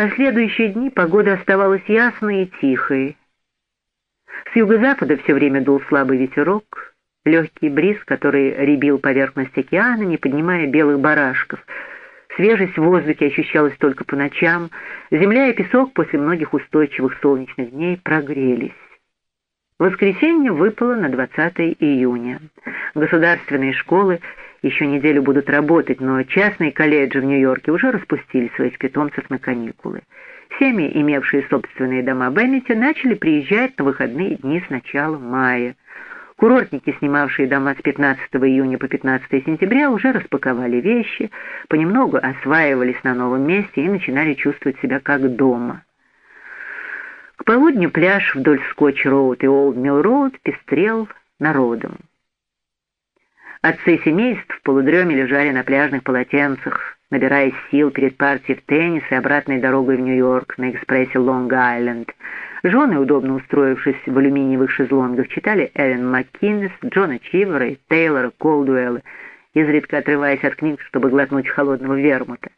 последующие дни погода оставалась ясной и тихой. С юго-запада все время дул слабый ветерок, легкий бриз, который рябил поверхность океана, не поднимая белых барашков. Свежесть в воздухе ощущалась только по ночам, земля и песок после многих устойчивых солнечных дней прогрелись. Воскресенье выпало на 20 июня. Государственные школы еще неделю будут работать, но частные колледжи в Нью-Йорке уже распустили своих питомцев на каникулы. Семьи, имевшие собственные дома в Эммете, начали приезжать на выходные дни с начала мая. Курортники, снимавшие дома с 15 июня по 15 сентября, уже распаковали вещи, понемногу осваивались на новом месте и начинали чувствовать себя как дома. К полудню пляж вдоль Скотч-Роуд и Олд-Милл-Роуд пестрел народом. Отцы семейств в полудреме лежали на пляжных полотенцах, набираясь сил перед партией в теннис и обратной дорогой в Нью-Йорк на экспрессе Лонг-Айленд. Жены, удобно устроившись в алюминиевых шезлонгах, читали Эллен Маккинес, Джона Чивера и Тейлора Колдуэлла, изредка отрываясь от книг, чтобы глотнуть холодного вермута.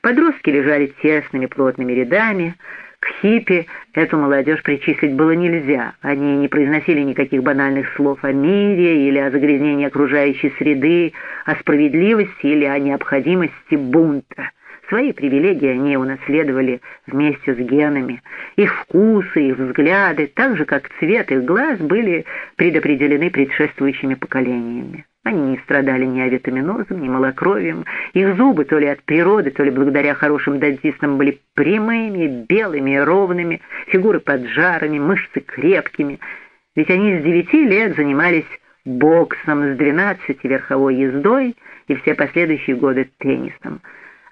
Подростки лежали тесными плотными рядами, к хиппи эту молодежь причислить было нельзя. Они не произносили никаких банальных слов о мире или о загрязнении окружающей среды, о справедливости или о необходимости бунта. Свои привилегии они унаследовали вместе с генами. Их вкусы, их взгляды, так же как цвет их глаз, были предопределены предшествующими поколениями. Они не страдали ни авитаминозом, ни малокровием. Их зубы то ли от природы, то ли благодаря хорошим дантистам были прямыми, белыми и ровными, фигуры поджарами, мышцы крепкими. Ведь они с девяти лет занимались боксом, с двенадцати верховой ездой и все последующие годы теннисом.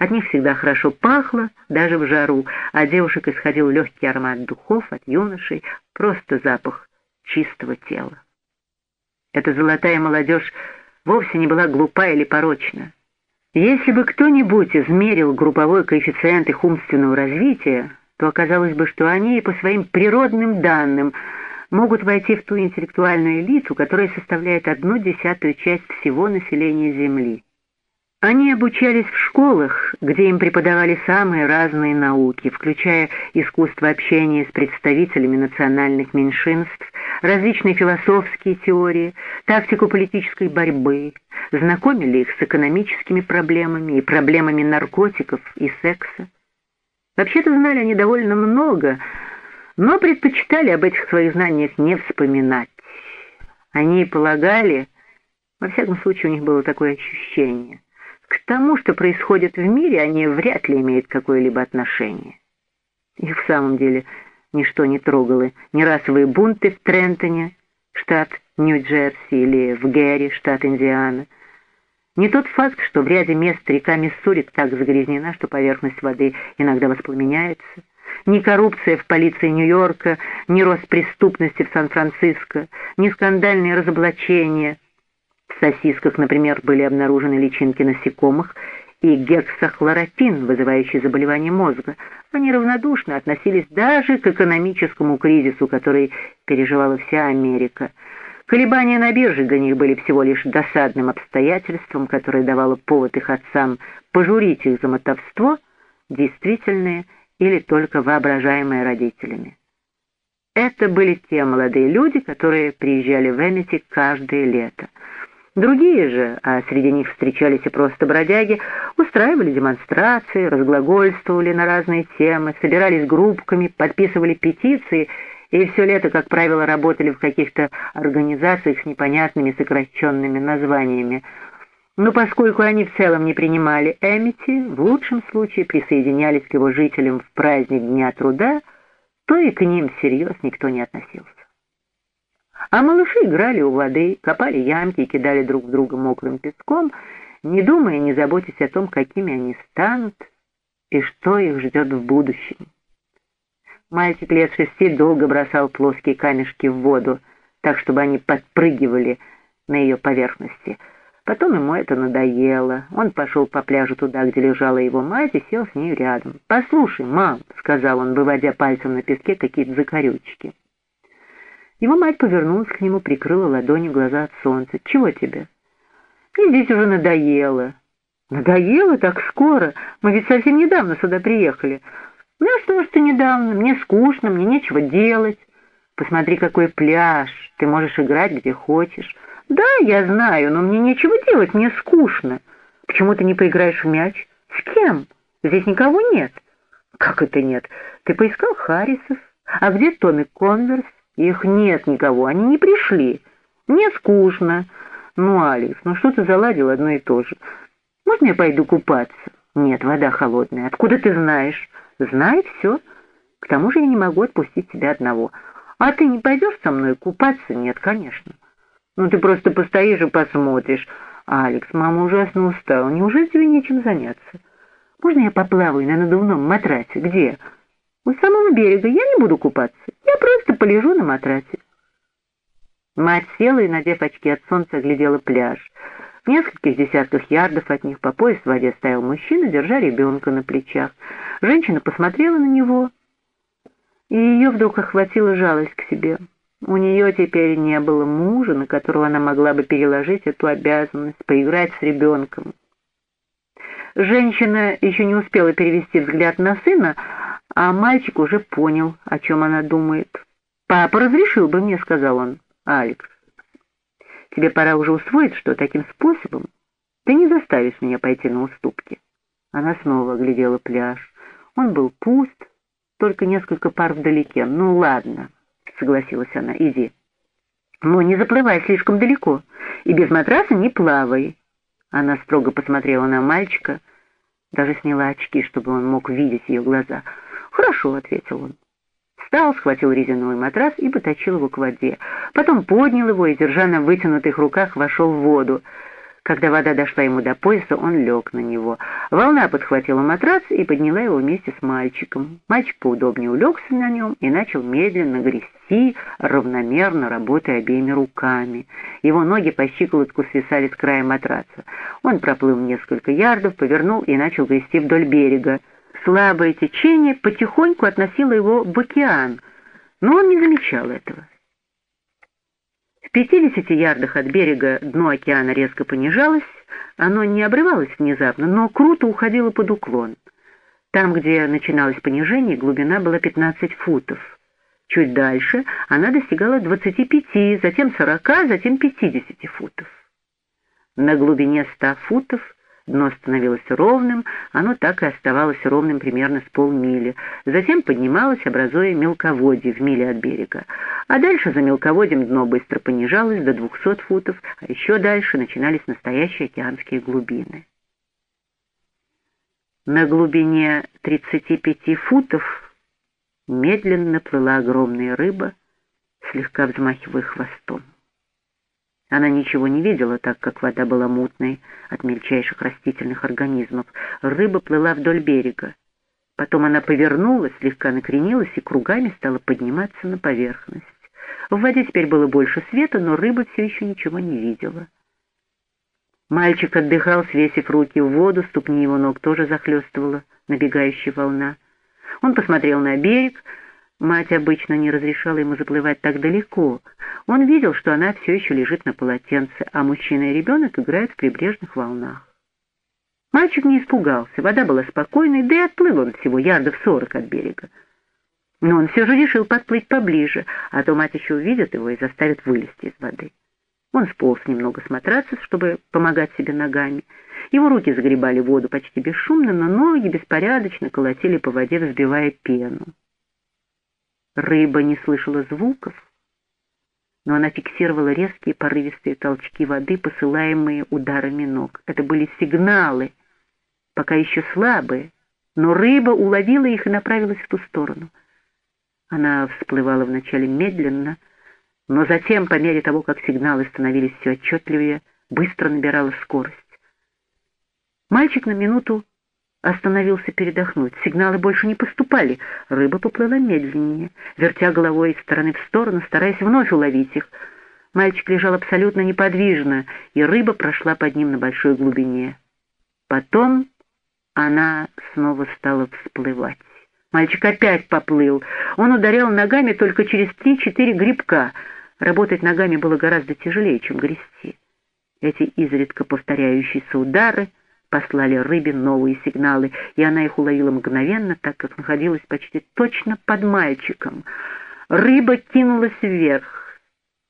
От них всегда хорошо пахло, даже в жару, а девушек исходил легкий аромат духов, от юношей просто запах чистого тела. Эта золотая молодежь вовсе не была глупа или порочна. Если бы кто-нибудь измерил групповой коэффициент их умственного развития, то оказалось бы, что они по своим природным данным могут войти в ту интеллектуальную элиту, которая составляет одну десятую часть всего населения Земли. Они обучались в школах, где им преподавали самые разные науки, включая искусство общения с представителями национальных меньшинств, различные философские теории, тактику политической борьбы, знакомили их с экономическими проблемами и проблемами наркотиков и секса. Вообще-то знали они довольно много, но предпочитали об этих своих знаниях не вспоминать. Они полагали, во всяком случае у них было такое ощущение – к тому, что происходит в мире, они вряд ли имеют какое-либо отношение. Их в самом деле ничто не трогало. Ни расовые бунты в Трентоне, штат Нью-Джерси, или в Гэри, штат Индиана. Не тот факт, что в ряде мест река Миссури так загрязнена, что поверхность воды иногда воспламеняется. Ни коррупция в полиции Нью-Йорка, ни рост преступности в Сан-Франциско, ни скандальные разоблачения – в сосисках, например, были обнаружены личинки насекомых и гексохлоротин, вызывающий заболевание мозга. Они равнодушно относились даже к экономическому кризису, который переживала вся Америка. Колебания на бирже для них были всего лишь досадным обстоятельством, которое давало повод их отцам пожурить их за мотовство, действительное или только воображаемое родителями. Это были те молодые люди, которые приезжали в Эмити каждое лето. Другие же, а среди них встречались и просто бродяги, устраивали демонстрации, разглагольствовали на разные темы, собирались группками, подписывали петиции и все лето, как правило, работали в каких-то организациях с непонятными сокращенными названиями. Но поскольку они в целом не принимали Эмити, в лучшем случае присоединялись к его жителям в праздник Дня труда, то и к ним всерьез никто не относился. А малыши играли у воды, копали ямки и кидали друг в друга мокрым песком, не думая, не заботясь о том, какими они станут и что их ждет в будущем. Мальчик лет шести долго бросал плоские камешки в воду, так, чтобы они подпрыгивали на ее поверхности. Потом ему это надоело. Он пошел по пляжу туда, где лежала его мать, и сел с ней рядом. «Послушай, мам», — сказал он, выводя пальцем на песке какие-то закорючки. Его мать повернулась к нему, прикрыла ладонью глаза от солнца. «Чего тебе?» «Мне здесь уже надоело». «Надоело так скоро? Мы ведь совсем недавно сюда приехали. Ну что ж недавно, мне скучно, мне нечего делать. Посмотри, какой пляж, ты можешь играть где хочешь. Да, я знаю, но мне нечего делать, мне скучно. Почему ты не поиграешь в мяч? С кем? Здесь никого нет. Как это нет? Ты поискал Харрисов? А где Томми Конверс? Их нет никого, они не пришли. Мне скучно. Ну, Алекс, ну что ты заладил одно и то же? Можно я пойду купаться? Нет, вода холодная. Откуда ты знаешь? Знает все. К тому же я не могу отпустить тебя одного. А ты не пойдешь со мной купаться? Нет, конечно. Ну, ты просто постоишь и посмотришь. Алекс, мама ужасно устала. Неужели тебе нечем заняться? Можно я поплаваю на надувном матрасе? Где? У самого берега. Я не буду купаться. Я просто полежу на матрасе. Мать села и, надев очки от солнца, оглядела пляж. В нескольких десятках ярдов от них по пояс в воде стоял мужчина, держа ребенка на плечах. Женщина посмотрела на него, и ее вдруг охватила жалость к себе. У нее теперь не было мужа, на которого она могла бы переложить эту обязанность, поиграть с ребенком. Женщина еще не успела перевести взгляд на сына, а мальчик уже понял, о чем она думает. «Папа разрешил бы мне», — сказал он. «Алекс, тебе пора уже усвоить, что таким способом ты не заставишь меня пойти на уступки». Она снова оглядела пляж. Он был пуст, только несколько пар вдалеке. «Ну ладно», — согласилась она, — «иди». «Но не заплывай слишком далеко, и без матраса не плавай». Она строго посмотрела на мальчика, даже сняла очки, чтобы он мог видеть ее глаза. «Хорошо», — ответил он. Встал, схватил резиновый матрас и потащил его к воде. Потом поднял его и, держа на вытянутых руках, вошел в воду. Когда вода дошла ему до пояса, он лег на него. Волна подхватила матрас и подняла его вместе с мальчиком. Мальчик поудобнее улегся на нем и начал медленно грести, равномерно работая обеими руками. Его ноги по щиколотку свисали с края матраса. Он проплыл несколько ярдов, повернул и начал грести вдоль берега. Слабое течение потихоньку относило его в океан, но он не замечал этого. В 50 ярдах от берега дно океана резко понижалось, оно не обрывалось внезапно, но круто уходило под уклон. Там, где начиналось понижение, глубина была 15 футов. Чуть дальше она достигала 25, затем 40, затем 50 футов. На глубине 100 футов Дно становилось ровным, оно так и оставалось ровным примерно с полмили. Затем поднималось, образуя мелководье в миле от берега. А дальше за мелководьем дно быстро понижалось до 200 футов, а еще дальше начинались настоящие океанские глубины. На глубине 35 футов медленно плыла огромная рыба, слегка взмахивая хвостом. Она ничего не видела, так как вода была мутной от мельчайших растительных организмов. Рыба плыла вдоль берега. Потом она повернулась, слегка накренилась и кругами стала подниматься на поверхность. В воде теперь было больше света, но рыба все еще ничего не видела. Мальчик отдыхал, свесив руки в воду, ступни его ног тоже захлестывала набегающая волна. Он посмотрел на берег, Мать обычно не разрешала ему заплывать так далеко. Он видел, что она все еще лежит на полотенце, а мужчина и ребенок играют в прибрежных волнах. Мальчик не испугался, вода была спокойной, да и отплыл он всего ярдов сорок от берега. Но он все же решил подплыть поближе, а то мать еще увидит его и заставит вылезти из воды. Он сполз немного с матраца, чтобы помогать себе ногами. Его руки загребали воду почти бесшумно, но ноги беспорядочно колотили по воде, взбивая пену. Рыба не слышала звуков, но она фиксировала резкие порывистые толчки воды, посылаемые ударами ног. Это были сигналы, пока еще слабые, но рыба уловила их и направилась в ту сторону. Она всплывала вначале медленно, но затем, по мере того, как сигналы становились все отчетливее, быстро набирала скорость. Мальчик на минуту остановился передохнуть. Сигналы больше не поступали. Рыба поплыла медленнее, вертя головой из стороны в сторону, стараясь вновь уловить их. Мальчик лежал абсолютно неподвижно, и рыба прошла под ним на большой глубине. Потом она снова стала всплывать. Мальчик опять поплыл. Он ударял ногами только через три-четыре грибка. Работать ногами было гораздо тяжелее, чем грести. Эти изредка повторяющиеся удары — послали рыбе новые сигналы, и она их уловила мгновенно, так как находилась почти точно под мальчиком. Рыба кинулась вверх.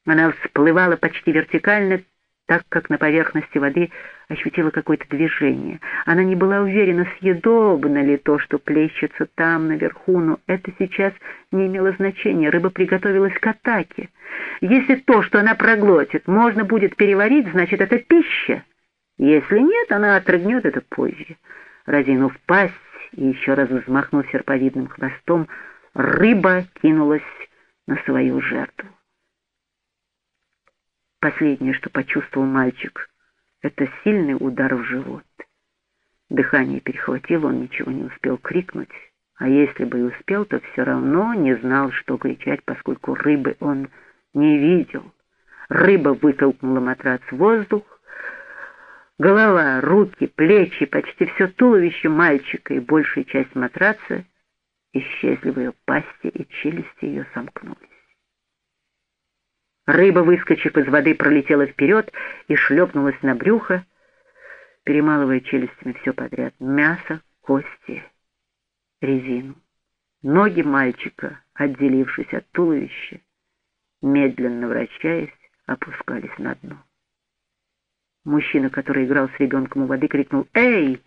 Она всплывала почти вертикально, так как на поверхности воды ощутила какое-то движение. Она не была уверена, съедобно ли то, что плещется там, наверху, но это сейчас не имело значения. Рыба приготовилась к атаке. Если то, что она проглотит, можно будет переварить, значит, это пища. Если нет, она отрыгнет это позже. Разинув пасть и еще раз взмахнув серповидным хвостом, рыба кинулась на свою жертву. Последнее, что почувствовал мальчик, это сильный удар в живот. Дыхание перехватило, он ничего не успел крикнуть, а если бы и успел, то все равно не знал, что кричать, поскольку рыбы он не видел. Рыба вытолкнула матрац в воздух, голова, руки, плечи, почти все туловище мальчика и большая часть матраца исчезли в ее пасти, и челюсти ее сомкнулись. Рыба, выскочив из воды, пролетела вперед и шлепнулась на брюхо, перемалывая челюстями все подряд. Мясо, кости, резину. Ноги мальчика, отделившись от туловища, медленно вращаясь, опускались на дно. Мужчина, который играл с ребенком у воды, крикнул «Эй!».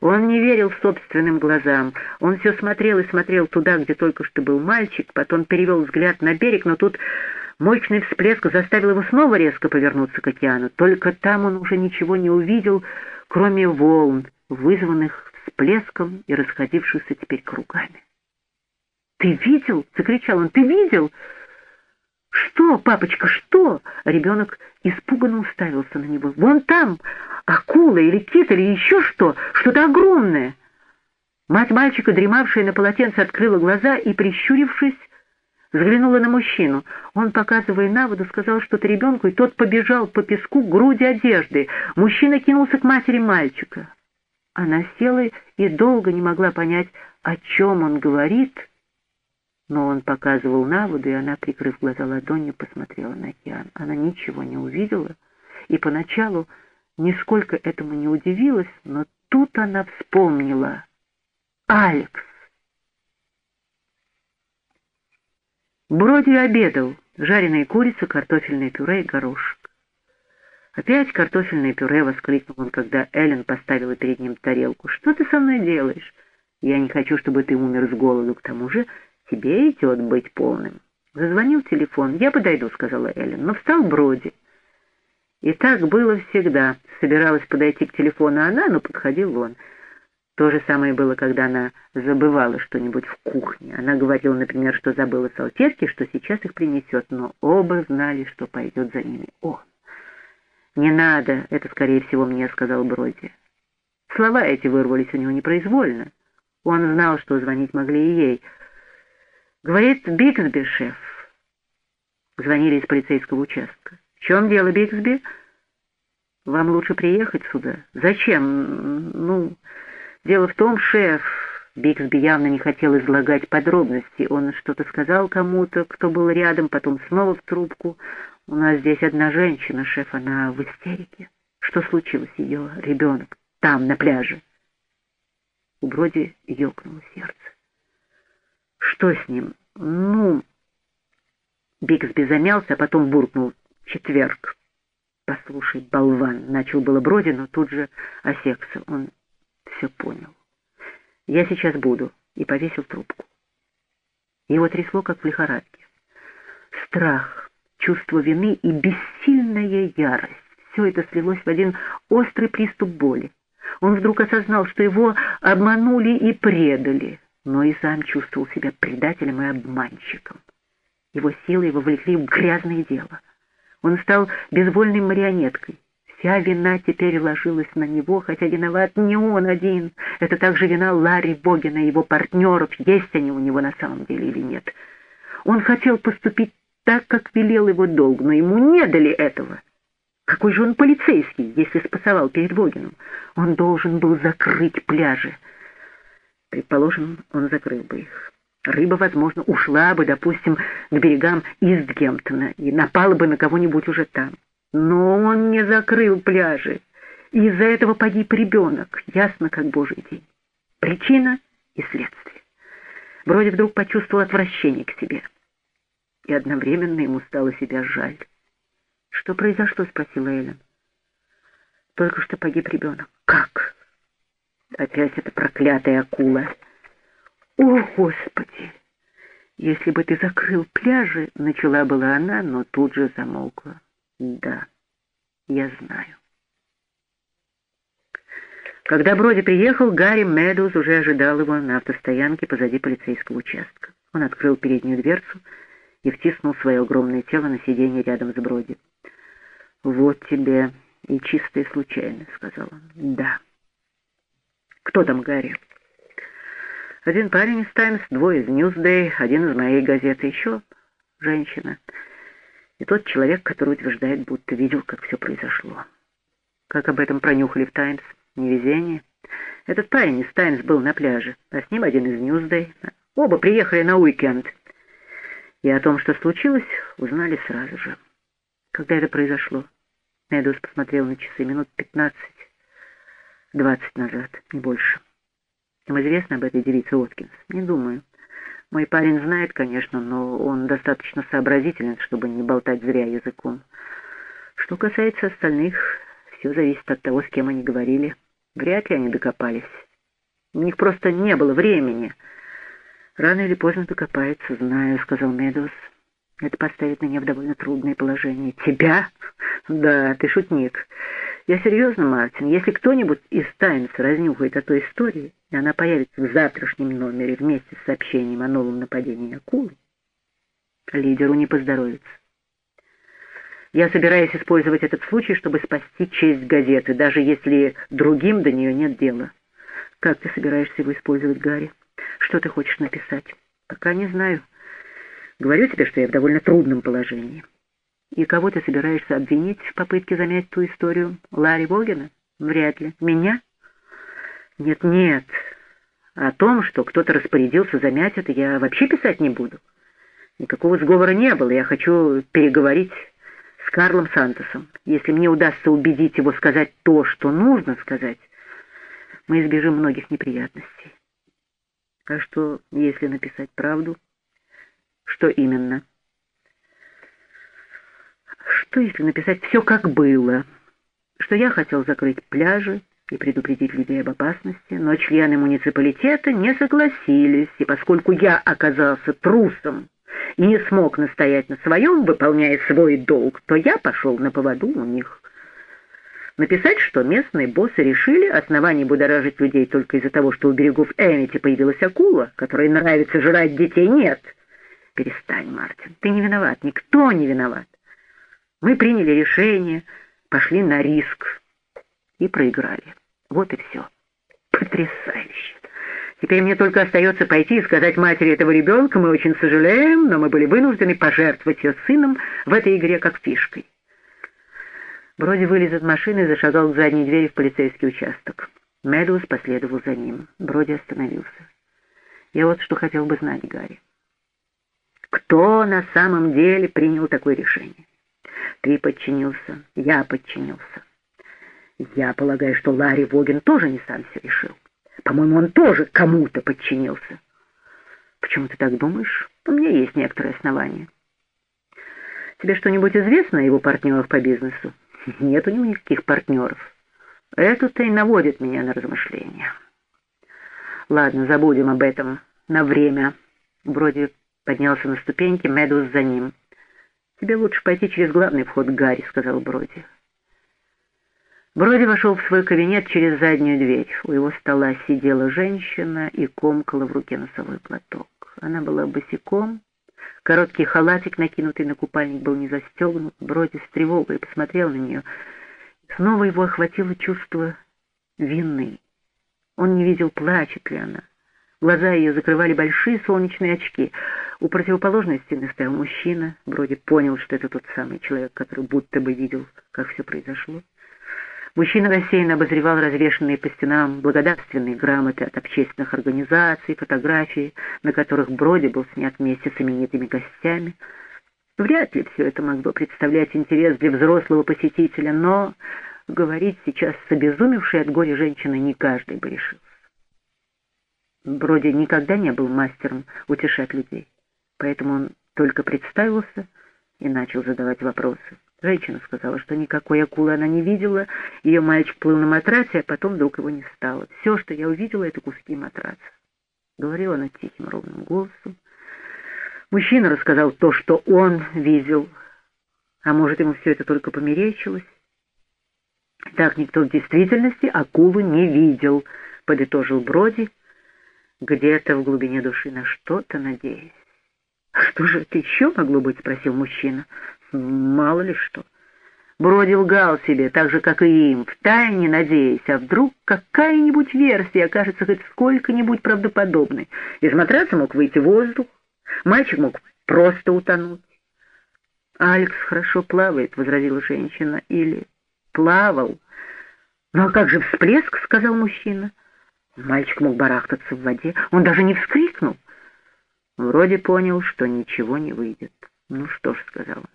Он не верил собственным глазам. Он все смотрел и смотрел туда, где только что был мальчик, потом перевел взгляд на берег, но тут Мощный всплеск заставил его снова резко повернуться к океану. Только там он уже ничего не увидел, кроме волн, вызванных всплеском и расходившихся теперь кругами. «Ты видел?» — закричал он. «Ты видел?» «Что, папочка, что?» Ребенок испуганно уставился на него. «Вон там акула или кит или еще что, что-то огромное!» Мать мальчика, дремавшая на полотенце, открыла глаза и, прищурившись, Взглянула на мужчину. Он, показывая на воду, сказал что-то ребенку, и тот побежал по песку к груди одежды. Мужчина кинулся к матери мальчика. Она села и долго не могла понять, о чем он говорит, но он показывал на воду, и она, прикрыв глаза ладонью, посмотрела на океан. Она ничего не увидела, и поначалу нисколько этому не удивилась, но тут она вспомнила. «Алекс!» Броди обедал. Жареная курица, картофельное пюре и горошек. «Опять картофельное пюре!» — воскликнул он, когда Эллен поставила перед ним тарелку. «Что ты со мной делаешь? Я не хочу, чтобы ты умер с голоду. К тому же тебе идет быть полным». Зазвонил телефон. «Я подойду», — сказала Эллен. Но встал Броди. И так было всегда. Собиралась подойти к телефону она, но подходил он. То же самое было, когда она забывала что-нибудь в кухне. Она говорила, например, что забыла салфетки, что сейчас их принесет, но оба знали, что пойдет за ними он. «Не надо, это, скорее всего, мне», — сказал Броди. Слова эти вырвались у него непроизвольно. Он знал, что звонить могли и ей. «Говорит, Бигсби, шеф». Звонили из полицейского участка. «В чем дело, Бигсби?» «Вам лучше приехать сюда». «Зачем?» «Ну...» Дело в том, шеф, Биксби явно не хотел излагать подробности. Он что-то сказал кому-то, кто был рядом, потом снова в трубку. У нас здесь одна женщина, шеф, она в истерике. Что случилось ее ребенок там, на пляже? У Броди ёкнуло сердце. Что с ним? Ну... Биксби замялся, а потом буркнул. Четверг. «Послушай, болван!» — начал было Броди, но тут же осекся. Он все понял. «Я сейчас буду», и повесил трубку. Его трясло, как в лихорадке. Страх, чувство вины и бессильная ярость — все это слилось в один острый приступ боли. Он вдруг осознал, что его обманули и предали, но и сам чувствовал себя предателем и обманщиком. Его силы вовлекли в грязное дело. Он стал безвольной марионеткой, Вся вина теперь ложилась на него, хотя виноват не он один. Это также вина Ларри Богина и его партнеров, есть они у него на самом деле или нет. Он хотел поступить так, как велел его долг, но ему не дали этого. Какой же он полицейский, если спасовал перед Богином? Он должен был закрыть пляжи. Предположим, он закрыл бы их. Рыба, возможно, ушла бы, допустим, к берегам Истгемптона и напала бы на кого-нибудь уже там. Но он не закрыл пляжи. Из-за этого погиб ребенок, ясно как божий день. Причина и следствие. Вроде вдруг почувствовал отвращение к себе. И одновременно ему стало себя жаль. «Что произошло?» — спросила Эллен. «Только что погиб ребенок». «Как?» «Опять эта проклятая акула». «О, Господи!» «Если бы ты закрыл пляжи», — начала была она, но тут же замолкла. «Да, я знаю». Когда Броди приехал, Гарри Медоуз уже ожидал его на автостоянке позади полицейского участка. Он открыл переднюю дверцу и втиснул свое огромное тело на сиденье рядом с Броди. «Вот тебе и чистая случайность», — сказал он. «Да». «Кто там, Гарри?» Один парень из «Таймс», двое из «Ньюсдей», один из моей газеты, еще женщина. И тот человек, который утверждает, будто видел, как все произошло. Как об этом пронюхали в «Таймс»? Невезение. Этот парень из «Таймс» был на пляже, а с ним один из «Ньюсдей». Оба приехали на уикенд. И о том, что случилось, узнали сразу же. Когда это произошло? Медус посмотрел на часы минут пятнадцать, двадцать назад, не больше. Им известно об этой девице Откинс? Не думаю. Мой парень знает, конечно, но он достаточно сообразителен, чтобы не болтать зря языком. Что касается остальных, все зависит от того, с кем они говорили. Вряд ли они докопались. У них просто не было времени. Рано или поздно докопаются, знаю, сказал Медус. Это поставит меня в довольно трудное положение. Тебя? Да, ты шутник. Я серьезно, Мартин, если кто-нибудь из Таймс разнюхает о той истории, и она появится в завтрашнем номере вместе с сообщением о новом нападении акулы, лидеру не поздоровится. Я собираюсь использовать этот случай, чтобы спасти честь газеты, даже если другим до нее нет дела. Как ты собираешься его использовать, Гарри? Что ты хочешь написать? Пока не знаю. Говорю тебе, что я в довольно трудном положении. И кого ты собираешься обвинить в попытке замять ту историю? Ларри Богина? Вряд ли. Меня? Нет-нет. О том, что кто-то распорядился замять это, я вообще писать не буду. Никакого сговора не было. Я хочу переговорить с Карлом Сантосом. Если мне удастся убедить его сказать то, что нужно сказать, мы избежим многих неприятностей. А что, если написать правду? Что именно? — что если написать все как было? Что я хотел закрыть пляжи и предупредить людей об опасности, но члены муниципалитета не согласились, и поскольку я оказался трусом и не смог настоять на своем, выполняя свой долг, то я пошел на поводу у них. Написать, что местные боссы решили оснований будоражить людей только из-за того, что у берегов Эмити появилась акула, которой нравится жрать детей, нет. Перестань, Мартин, ты не виноват, никто не виноват. Мы приняли решение, пошли на риск и проиграли. Вот и все. Потрясающе. Теперь мне только остается пойти и сказать матери этого ребенка, мы очень сожалеем, но мы были вынуждены пожертвовать ее сыном в этой игре как фишкой. Броди вылез из машины и зашагал к задней двери в полицейский участок. Медус последовал за ним. Броди остановился. Я вот что хотел бы знать, Гарри. Кто на самом деле принял такое решение? Ты подчинился, я подчинился. Я полагаю, что Ларри Вогин тоже не сам все решил. По-моему, он тоже кому-то подчинился. Почему ты так думаешь? У меня есть некоторые основания. Тебе что-нибудь известно о его партнерах по бизнесу? Нет у него никаких партнеров. Это-то и наводит меня на размышления. Ладно, забудем об этом на время. Вроде поднялся на ступеньки, Медус за ним. «Тебе лучше пойти через главный вход, Гарри», — сказал Броди. Броди вошел в свой кабинет через заднюю дверь. У его стола сидела женщина и комкала в руке носовой платок. Она была босиком, короткий халатик, накинутый на купальник, был не застегнут. Броди с тревогой посмотрел на нее. Снова его охватило чувство вины. Он не видел, плачет ли она. Глаза ее закрывали большие солнечные очки. У противоположной стены стоял мужчина. Броди понял, что это тот самый человек, который будто бы видел, как все произошло. Мужчина рассеянно обозревал развешанные по стенам благодарственные грамоты от общественных организаций, фотографии, на которых Броди был снят вместе с именитыми гостями. Вряд ли все это могло представлять интерес для взрослого посетителя, но говорить сейчас с обезумевшей от горя женщиной не каждый бы решился. Броди никогда не был мастером утешать людей, поэтому он только представился и начал задавать вопросы. Женщина сказала, что никакой акулы она не видела, ее мальчик плыл на матрасе, а потом вдруг его не стало. Все, что я увидела, это куски матраца. Говорила она тихим ровным голосом. Мужчина рассказал то, что он видел, а может, ему все это только померещилось. Так никто в действительности акулу не видел, подытожил Броди, где-то в глубине души на что-то надеясь. «Что же это еще могло быть?» — спросил мужчина. «Мало ли что». Броди лгал себе, так же, как и им, втайне надеясь, а вдруг какая-нибудь версия окажется хоть сколько-нибудь правдоподобной. Из матраса мог выйти воздух, мальчик мог просто утонуть. «Алекс хорошо плавает», — возразила женщина, — «или плавал». «Ну а как же всплеск?» — сказал мужчина. Мальчик мог барахтаться в воде, он даже не вскрикнул. Вроде понял, что ничего не выйдет. «Ну что ж», — сказал он.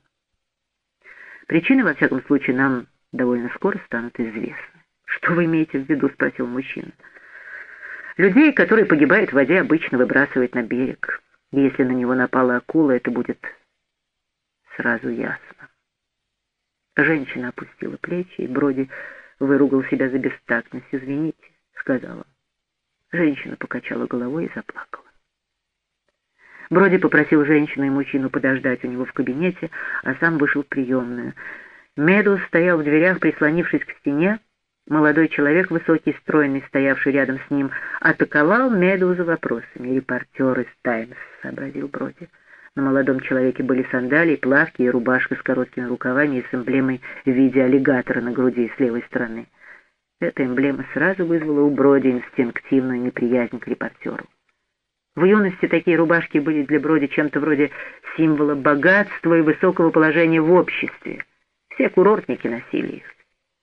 «Причины, во всяком случае, нам довольно скоро станут известны». «Что вы имеете в виду?» — спросил мужчина. «Людей, которые погибают в воде, обычно выбрасывают на берег. Если на него напала акула, это будет сразу ясно». Женщина опустила плечи, и Броди выругал себя за бестактность. «Извините», — сказала. Женщина покачала головой и заплакала. Броди попросил женщину и мужчину подождать у него в кабинете, а сам вышел в приемную. Медус стоял в дверях, прислонившись к стене. Молодой человек, высокий, стройный, стоявший рядом с ним, атаковал Медуза вопросами. «Репортер из «Таймс», — сообразил Броди. На молодом человеке были сандалии, плавки и рубашка с короткими рукавами и с эмблемой в виде аллигатора на груди с левой стороны. Эта эмблема сразу вызвала у Броди инстинктивную неприязнь к репортеру. В юности такие рубашки были для Броди чем-то вроде символа богатства и высокого положения в обществе. Все курортники носили их.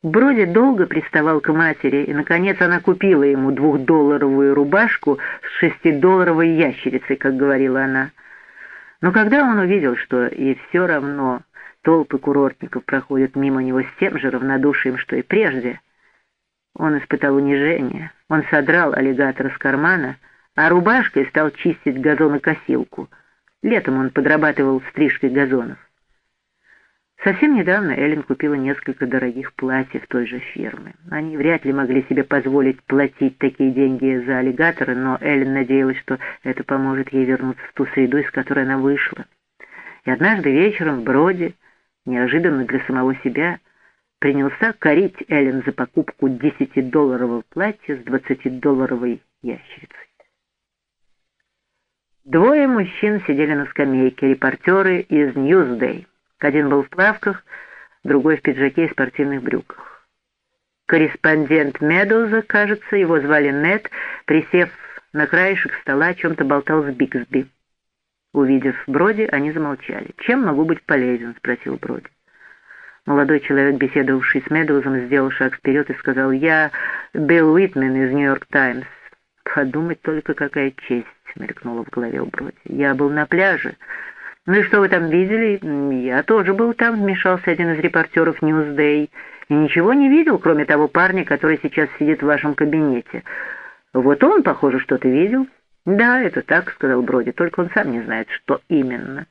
Броди долго приставал к матери, и, наконец, она купила ему двухдолларовую рубашку с шестидолларовой ящерицей, как говорила она. Но когда он увидел, что и все равно толпы курортников проходят мимо него с тем же равнодушием, что и прежде, он испытал унижение. Он содрал аллигатора с кармана, а рубашкой стал чистить газонокосилку. Летом он подрабатывал стрижкой газонов. Совсем недавно Эллен купила несколько дорогих платьев той же фирмы. Они вряд ли могли себе позволить платить такие деньги за аллигатора, но Эллен надеялась, что это поможет ей вернуться в ту среду, из которой она вышла. И однажды вечером в Броде, неожиданно для самого себя, принялся корить Эллен за покупку десятидолларового платья с двадцатидолларовой ящерицей. Двое мужчин сидели на скамейке, репортеры из «Ньюсдей». Один был в плавках, другой в пиджаке и спортивных брюках. Корреспондент Медуза, кажется, его звали Нед, присев на краешек стола, о чем-то болтал с Бигсби. Увидев Броди, они замолчали. «Чем могу быть полезен?» — спросил Броди. Молодой человек, беседовавший с Медузом, сделал шаг вперед и сказал, «Я Билл Уитмен из «Нью-Йорк Таймс». Подумать только, какая честь мелькнула в голове у Броди. «Я был на пляже. Ну и что вы там видели? Я тоже был там», — вмешался один из репортеров «Ньюсдей». «И ничего не видел, кроме того парня, который сейчас сидит в вашем кабинете. Вот он, похоже, что-то видел». «Да, это так», — сказал Броди, — «только он сам не знает, что именно».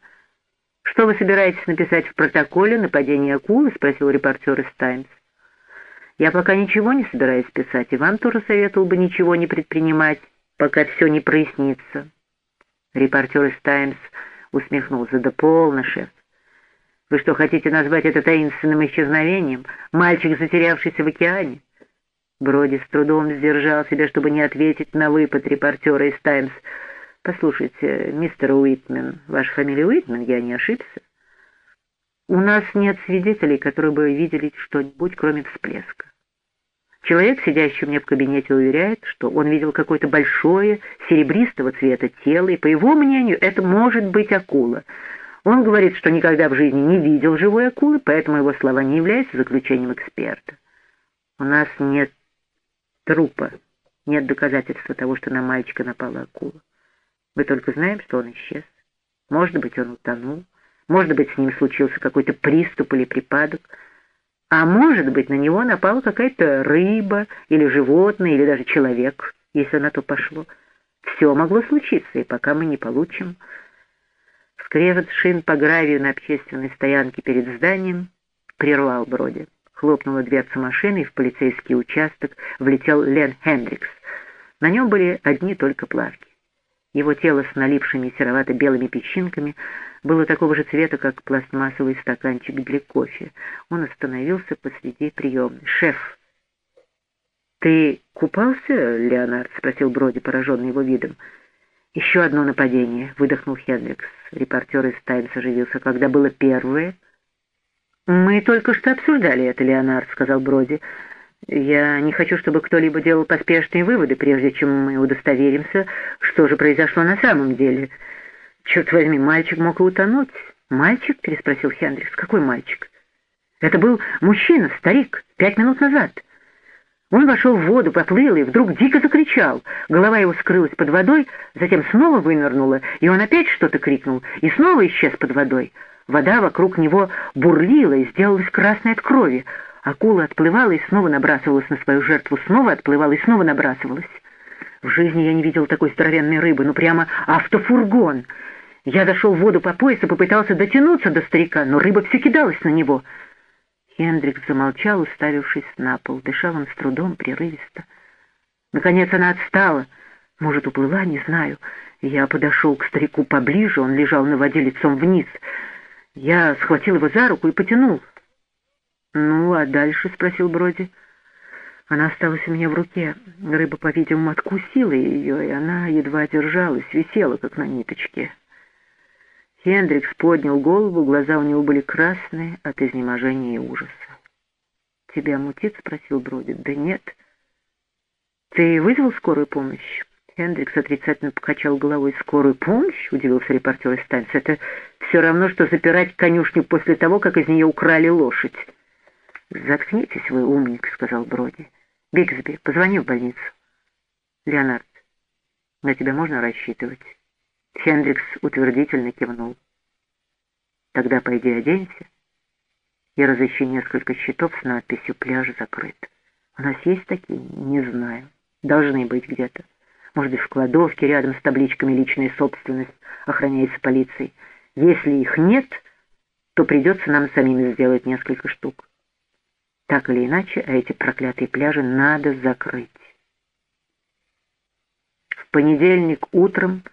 «Что вы собираетесь написать в протоколе нападение акулы?» — спросил репортер из «Таймс». «Я пока ничего не собираюсь писать, и вам тоже советовал бы ничего не предпринимать» пока все не прояснится. Репортер из «Таймс» усмехнулся. «Да полно, шеф. Вы что, хотите назвать это таинственным исчезновением? Мальчик, затерявшийся в океане?» Броди с трудом сдержал себя, чтобы не ответить на выпад репортера из «Таймс». «Послушайте, мистер Уитмен, ваша фамилия Уитмен, я не ошибся?» «У нас нет свидетелей, которые бы видели что-нибудь, кроме всплеска. Человек, сидящий у меня в кабинете, уверяет, что он видел какое-то большое серебристого цвета тело, и, по его мнению, это может быть акула. Он говорит, что никогда в жизни не видел живой акулы, поэтому его слова не являются заключением эксперта. У нас нет трупа, нет доказательства того, что на мальчика напала акула. Мы только знаем, что он исчез. Может быть, он утонул, может быть, с ним случился какой-то приступ или припадок, А может быть, на него напала какая-то рыба или животное, или даже человек, если на то пошло. Все могло случиться, и пока мы не получим... Скрежет шин по гравию на общественной стоянке перед зданием прервал Броди. Хлопнула дверца машины, и в полицейский участок влетел Лен Хендрикс. На нем были одни только плавки. Его тело с налипшими серовато-белыми песчинками было такого же цвета, как пластмассовый стаканчик для кофе. Он остановился посреди приемной. «Шеф!» «Ты купался, Леонард?» — спросил Броди, пораженный его видом. «Еще одно нападение», — выдохнул Хендрикс. Репортер из «Таймс» оживился. «Когда было первое?» «Мы только что обсуждали это, Леонард», — сказал Броди. Я не хочу, чтобы кто-либо делал поспешные выводы, прежде чем мы удостоверимся, что же произошло на самом деле. Черт возьми, мальчик мог и утонуть. «Мальчик?» — переспросил Хендрикс. «Какой мальчик?» «Это был мужчина, старик, пять минут назад». Он вошел в воду, поплыл и вдруг дико закричал. Голова его скрылась под водой, затем снова вынырнула, и он опять что-то крикнул, и снова исчез под водой. Вода вокруг него бурлила и сделалась красной от крови. Акула отплывала и снова набрасывалась на свою жертву, снова отплывала и снова набрасывалась. В жизни я не видел такой здоровенной рыбы, ну прямо автофургон. Я зашел в воду по пояс и попытался дотянуться до старика, но рыба все кидалась на него. Хендрикс замолчал, уставившись на пол. Дышал он с трудом, прерывисто. Наконец она отстала. Может, уплыла, не знаю. Я подошел к старику поближе, он лежал на воде лицом вниз. Я схватил его за руку и потянул. «Ну, а дальше?» — спросил Броди. Она осталась у меня в руке. Рыба, по-видимому, откусила ее, и она едва держалась, висела, как на ниточке. Хендрикс поднял голову, глаза у него были красные от изнеможения и ужаса. «Тебя мутит?» — спросил Броди. «Да нет». «Ты вызвал скорую помощь?» Хендрикс отрицательно покачал головой. «Скорую помощь?» — удивился репортер из станции. «Это все равно, что запирать конюшню после того, как из нее украли лошадь». «Заткнитесь вы, умник», — сказал Броди. «Бигсби, позвони в больницу». «Леонард, на тебя можно рассчитывать?» Хендрикс утвердительно кивнул. «Тогда пойди оденься и разыщи несколько счетов с надписью «Пляж закрыт». У нас есть такие? Не знаю. Должны быть где-то. Может быть, в кладовке рядом с табличками «Личная собственность» охраняется полицией. Если их нет, то придется нам самим сделать несколько штук. Так или иначе, а эти проклятые пляжи надо закрыть. В понедельник утром